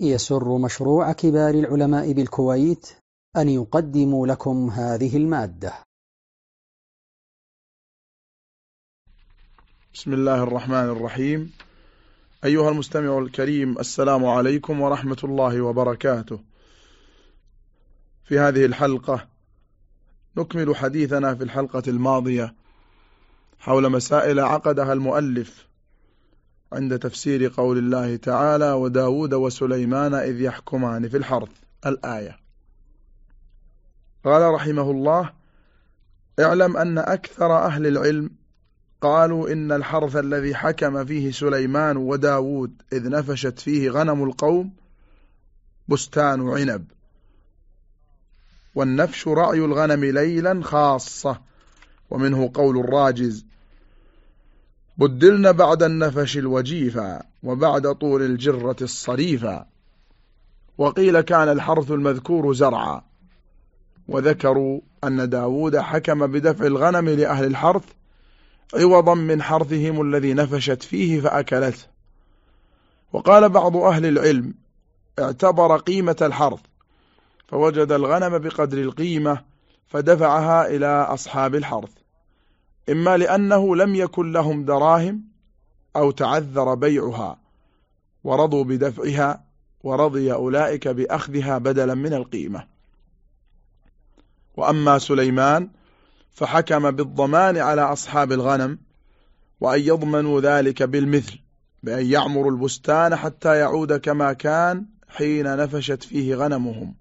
يسر مشروع كبار العلماء بالكويت أن يقدم لكم هذه المادة. بسم الله الرحمن الرحيم. أيها المستمع الكريم السلام عليكم ورحمة الله وبركاته. في هذه الحلقة نكمل حديثنا في الحلقة الماضية حول مسائل عقدها المؤلف عند تفسير قول الله تعالى وداود وسليمان إذ يحكمان في الحرث الآية. قال رحمه الله اعلم أن أكثر أهل العلم قالوا إن الحرث الذي حكم فيه سليمان وداود إذ نفشت فيه غنم القوم بستان عنب. والنفش رعي الغنم ليلا خاصة. ومنه قول الراجز بدلن بعد النفش الوجيفا وبعد طول الجرة الصريفا وقيل كان الحرث المذكور زرعا. وذكروا أن داود حكم بدفع الغنم لأهل الحرث عوضا من حرثهم الذي نفشت فيه فأكلته. وقال بعض أهل العلم اعتبر قيمة الحرث فوجد الغنم بقدر القيمة فدفعها إلى أصحاب الحرث. إما لأنه لم يكن لهم دراهم أو تعذر بيعها ورضوا بدفعها ورضي أولئك بأخذها بدلا من القيمة. وأما سليمان فحكم بالضمان على أصحاب الغنم وأن يضمنوا ذلك بالمثل بأن يعمروا البستان حتى يعود كما كان حين نفشت فيه غنمهم.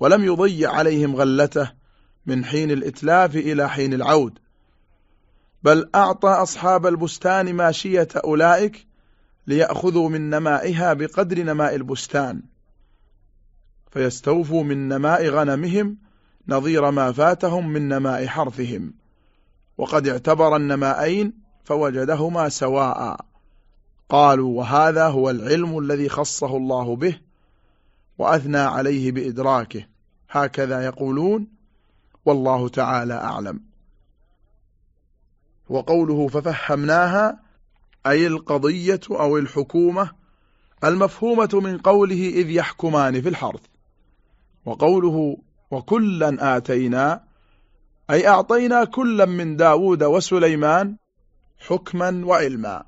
ولم يضيع عليهم غلته من حين الإتلاف إلى حين العود. بل أعطى أصحاب البستان ماشية أولئك ليأخذوا من نمائها بقدر نماء البستان فيستوفوا من نماء غنمهم نظير ما فاتهم من نماء حرثهم وقد اعتبر النمائين فوجدهما سواء. قالوا وهذا هو العلم الذي خصه الله به وأثنى عليه بإدراكه هكذا يقولون والله تعالى أعلم. وقوله ففهمناها أي القضية أو الحكومة المفهومة من قوله إذ يحكمان في الحرث. وقوله وكلا آتينا أي أعطينا كلا من داود وسليمان حكما وعلما.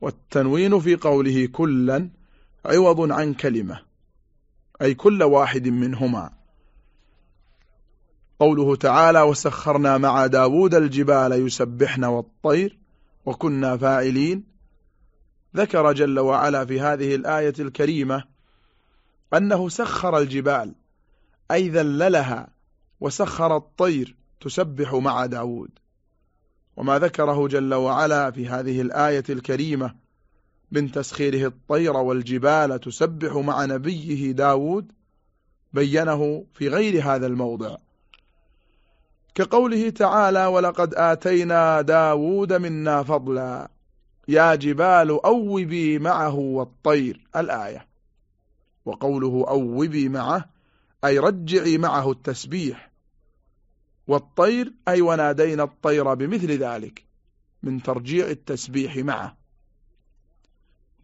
والتنوين في قوله كلا عوض عن كلمة أي كل واحد منهما. قوله تعالى وسخرنا مع داود الجبال يسبحن والطير وكنا فاعلين. ذكر جل وعلا في هذه الآية الكريمة أنه سخر الجبال أي ذللها وسخر الطير تسبح مع داود وما ذكره جل وعلا في هذه الآية الكريمة من تسخيره الطير والجبال تسبح مع نبيه داود بينه في غير هذا الموضع. كقوله تعالى ولقد آتينا داود منا فضلا. يا جبال أوبي معه والطير. الآية. وقوله أوبي معه أي رجعي معه التسبيح. والطير أي ونادينا الطير بمثل ذلك من ترجيع التسبيح معه.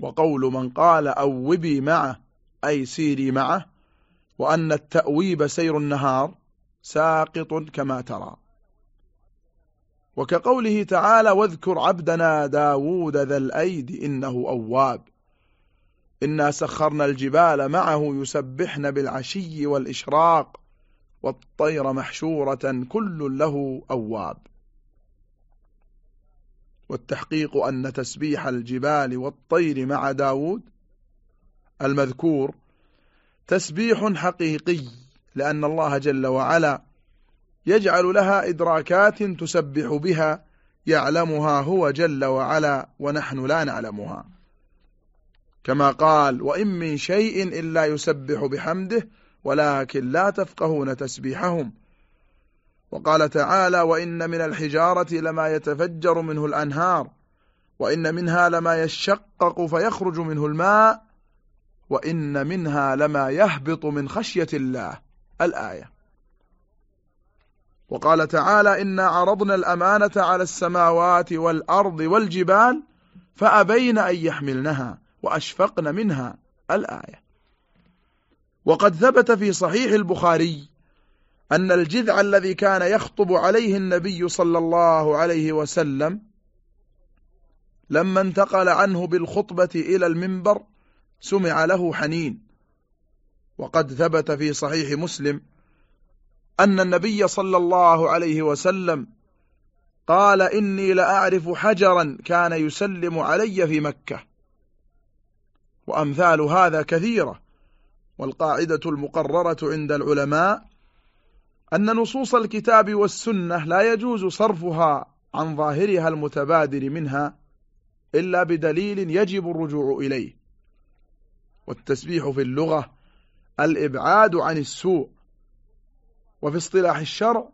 وقول من قال أوبي معه أي سيري معه وأن التأويب سير النهار ساقط كما ترى. وكقوله تعالى واذكر عبدنا داود ذا الأيد إنه أواب. إنا سخرنا الجبال معه يسبحن بالعشي والإشراق والطير محشورة كل له أواب. والتحقيق أن تسبيح الجبال والطير مع داود المذكور تسبيح حقيقي. لأن الله جل وعلا يجعل لها إدراكات تسبح بها يعلمها هو جل وعلا ونحن لا نعلمها. كما قال وإن من شيء إلا يسبح بحمده ولكن لا تفقهون تسبيحهم وقال تعالى وإن من الحجارة لما يتفجر منه الأنهار وإن منها لما يشقق فيخرج منه الماء وإن منها لما يهبط من خشية الله الآية. وقال تعالى إنا عرضنا الأمانة على السماوات والأرض والجبال فأبين أن يحملنها وأشفقن منها. الآية. وقد ثبت في صحيح البخاري أن الجذع الذي كان يخطب عليه النبي صلى الله عليه وسلم لما انتقل عنه بالخطبة إلى المنبر سمع له حنين. وقد ثبت في صحيح مسلم أن النبي صلى الله عليه وسلم قال إني لأعرف حجرا كان يسلم علي في مكة. وأمثال هذا كثيرة والقاعدة المقررة عند العلماء أن نصوص الكتاب والسنة لا يجوز صرفها عن ظاهرها المتبادر منها إلا بدليل يجب الرجوع إليه. والتسبيح في اللغة الإبعاد عن السوء. وفي اصطلاح الشرع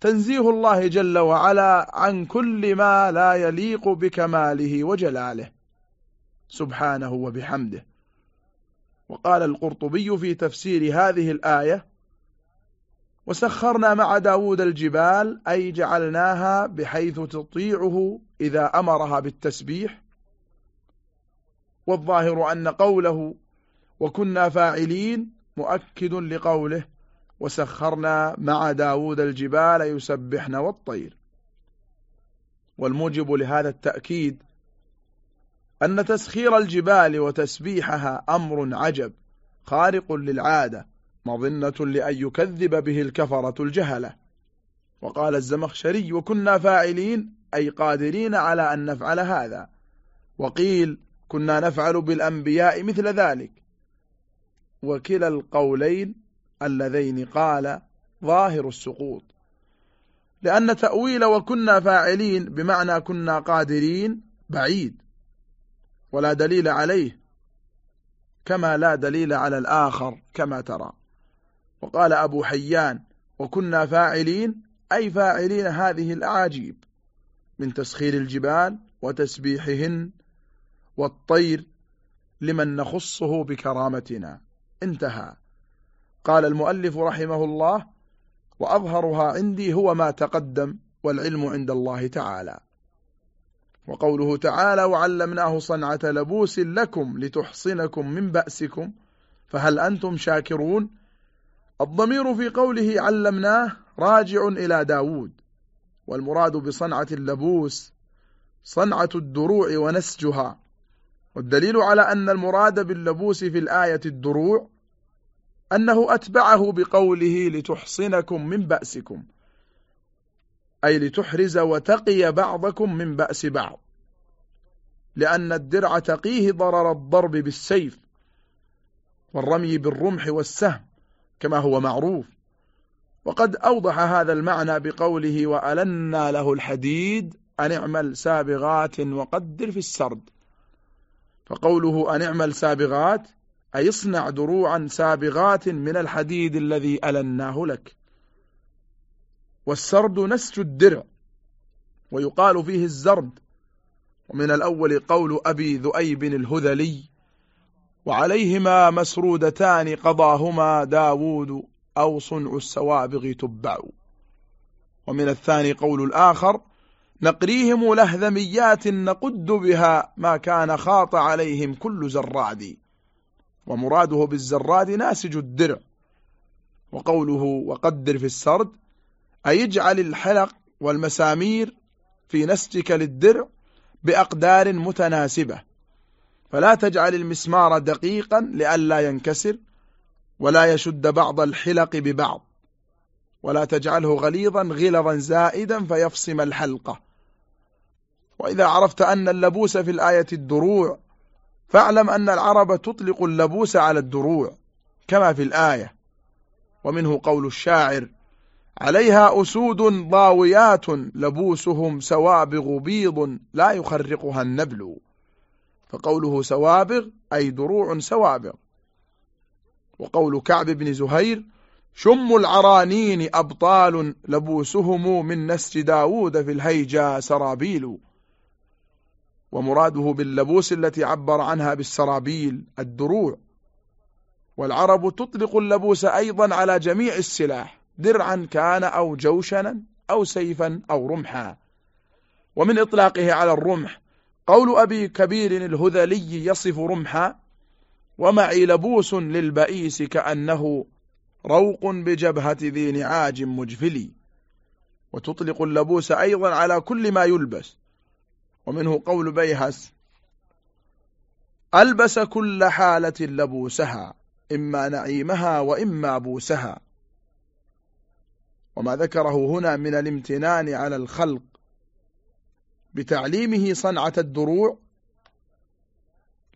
تنزيه الله جل وعلا عن كل ما لا يليق بكماله وجلاله. سبحانه وبحمده. وقال القرطبي في تفسير هذه الآية وسخرنا مع داود الجبال أي جعلناها بحيث تطيعه إذا أمرها بالتسبيح. والظاهر أن قوله وكنا فاعلين مؤكد لقوله وسخرنا مع داود الجبال يسبحن والطير. والموجب لهذا التأكيد أن تسخير الجبال وتسبيحها أمر عجب خارق للعادة مظنة لأن يكذب به الكفرة الجهلة. وقال الزمخشري وكنا فاعلين أي قادرين على أن نفعل هذا وقيل كنا نفعل بالأنبياء مثل ذلك وكلا القولين اللذين قال ظاهر السقوط. لأن تأويل وكنا فاعلين بمعنى كنا قادرين بعيد ولا دليل عليه كما لا دليل على الآخر كما ترى. وقال أبو حيان وكنا فاعلين أي فاعلين هذه الأعاجيب من تسخير الجبال وتسبيحهن والطير لمن نخصه بكرامتنا. انتهى. قال المؤلف رحمه الله وأظهرها عندي هو ما تقدم والعلم عند الله تعالى. وقوله تعالى وعلمناه صنعة لبوس لكم لتحصنكم من بأسكم فهل أنتم شاكرون؟ الضمير في قوله علمناه راجع إلى داود والمراد بصنعة اللبوس صنعة الدروع ونسجها. والدليل على أن المراد باللبوس في الآية الدروع أنه أتبعه بقوله لتحصنكم من بأسكم. أي لتحرز وتقي بعضكم من بأس بعض. لأن الدرع تقيه ضرر الضرب بالسيف والرمي بالرمح والسهم كما هو معروف. وقد أوضح هذا المعنى بقوله وألنا له الحديد أن اعمل سابغات وقدر في السرد فقوله أن اعمل سابغات أي اصنع دروعا سابغات من الحديد الذي ألناه لك. والسرد نسج الدرع ويقال فيه الزرد. ومن الأول قول أبي ذؤيب الهذلي وعليهما مسرودتان قضاهما داود أو صنع السوابغ تبع. ومن الثاني قول الآخر نقريهم لهذميات نقد بها ما كان خاط عليهم كل زراد. ومراده بالزراد ناسج الدرع. وقوله وقدر في السرد أي اجعل الحلق والمسامير في نسجك للدرع بأقدار متناسبة. فلا تجعل المسمار دقيقا لئلا ينكسر ولا يشد بعض الحلق ببعض. ولا تجعله غليظا غلظا زائدا فيفصم الحلقة. وإذا عرفت أن اللبوس في الآية الدروع فاعلم أن العرب تطلق اللبوس على الدروع كما في الآية. ومنه قول الشاعر عليها أسود ضاويات لبوسهم سوابغ بيض لا يخرقها النبل. فقوله سوابغ أي دروع سوابغ. وقول كعب بن زهير شم العرانين أبطال لبوسهم من نسج داود في الهيجا سرابيل. ومراده باللبوس التي عبر عنها بالسرابيل الدروع. والعرب تطلق اللبوس أيضا على جميع السلاح درعا كان أو جوشنا أو سيفا أو رمحا. ومن إطلاقه على الرمح قول أبي كبير الهذلي يصف رمحا ومعي لبوس للبئيس كأنه روق بجبهة ذي نعاج مجفلي وتطلق اللبوس أيضا على كل ما يلبس. ومنه قول بيهس ألبس كل حالة لبوسها إما نعيمها وإما بوسها. وما ذكره هنا من الامتنان على الخلق بتعليمه صنعة الدروع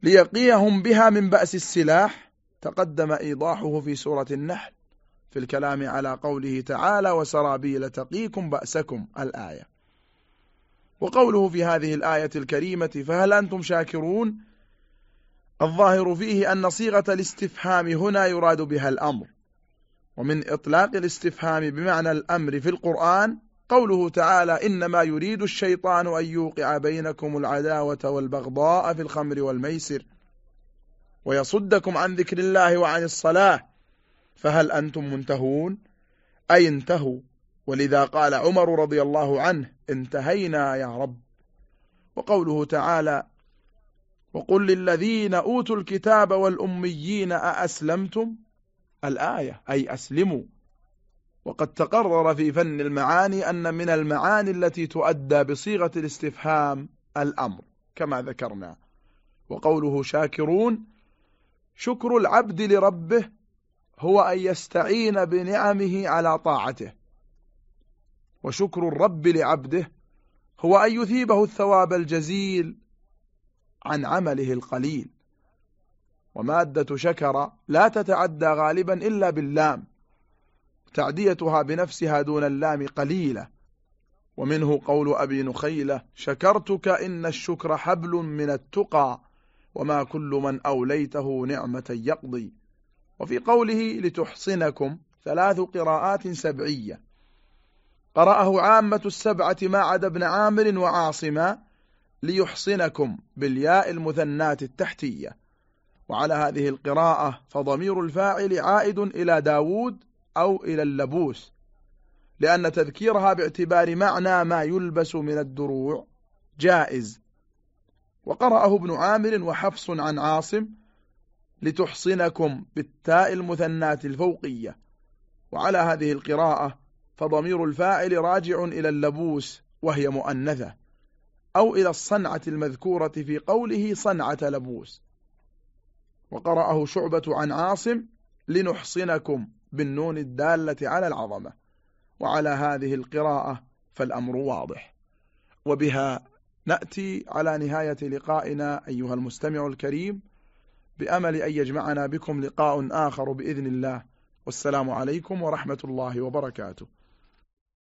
ليقيهم بها من بأس السلاح تقدم إيضاحه في سورة النحل في الكلام على قوله تعالى وسرابيل تقيكم بأسكم الآية. وقوله في هذه الآية الكريمة فهل أنتم شاكرون؟ الظاهر فيه أن صيغة الاستفهام هنا يراد بها الأمر. ومن إطلاق الاستفهام بمعنى الأمر في القرآن قوله تعالى إنما يريد الشيطان أن يوقع بينكم العداوة والبغضاء في الخمر والميسر ويصدكم عن ذكر الله وعن الصلاة. فهل أنتم منتهون؟ أي انتهوا. ولذا قال عمر رضي الله عنه انتهينا يا رب. وقوله تعالى وقل للذين أوتوا الكتاب والأميين أأسلمتم؟ الآية أي أسلموا. وقد تقرر في فن المعاني أن من المعاني التي تؤدى بصيغة الاستفهام الأمر كما ذكرنا. وقوله شاكرون شكر العبد لربه هو أن يستعين بنعمه على طاعته. وشكر الرب لعبده هو أن يثيبه الثواب الجزيل عن عمله القليل. ومادة شكر لا تتعدى غالبا إلا باللام تعديتها بنفسها دون اللام قليلة. ومنه قول أبي نخيلة شكرتك إن الشكر حبل من التقى وما كل من أوليته نعمة يقضي وفي قوله لتحصنكم ثلاث قراءات سبعية قرأه عامة السبعة ما عدا ابن عامر وعاصما ليحصنكم بالياء المثنات التحتية. وعلى هذه القراءة فضمير الفاعل عائد إلى داود أو إلى اللبوس لأن تذكيرها باعتبار معنى ما يلبس من الدروع. جائز. وقرأه ابن عامر وحفص عن عاصم لتحصنكم بالتاء المثنات الفوقية. وعلى هذه القراءة فضمير الفاعل راجع إلى اللبوس وهي مؤنثة أو إلى الصنعة المذكورة في قوله صنعة لبوس. وقرأه شعبة عن عاصم لنحصنكم بالنون الدالة على العظمة وعلى هذه القراءة فالأمر واضح. وبها نأتي على نهاية لقائنا أيها المستمع الكريم بأمل أن يجمعنا بكم لقاء آخر بإذن الله. والسلام عليكم ورحمة الله وبركاته.